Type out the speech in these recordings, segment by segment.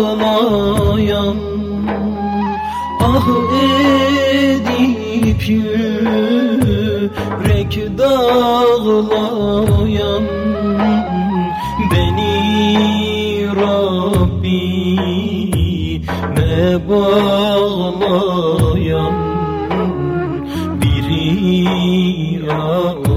ağlayan Ah edip yürek dağlayan Beni Rabbime bağlayan Biri anam,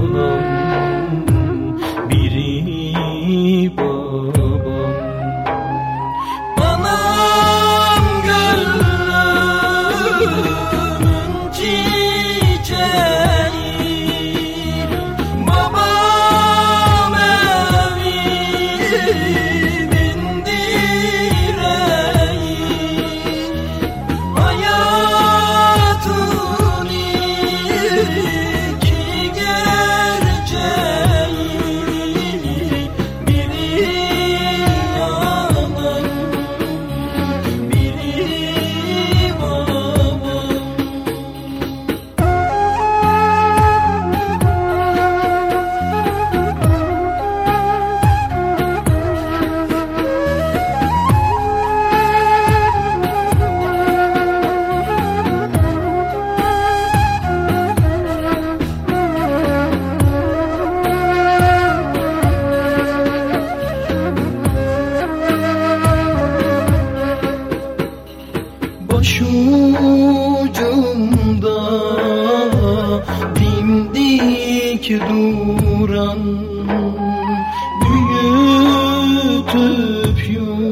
Büyütüp yuvamı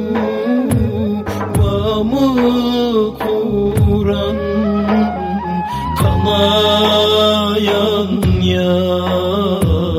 kuran Kanayan yaramı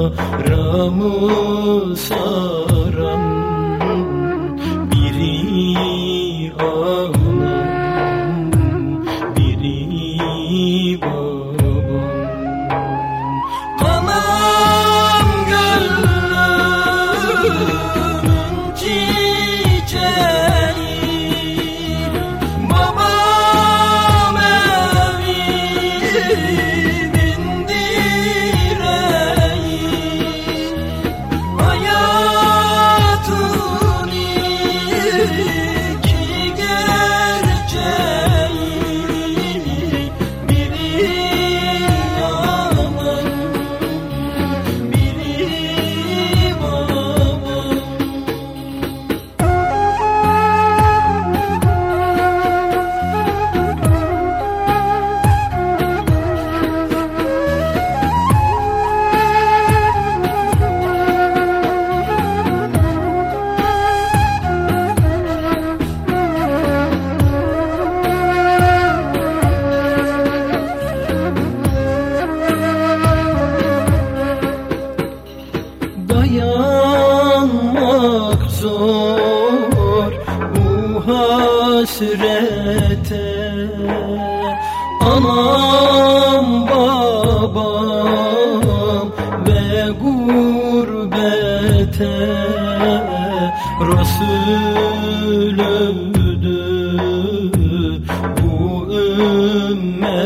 hasrete. Anam babam ve gurbete. Resul öldü bu ümmete.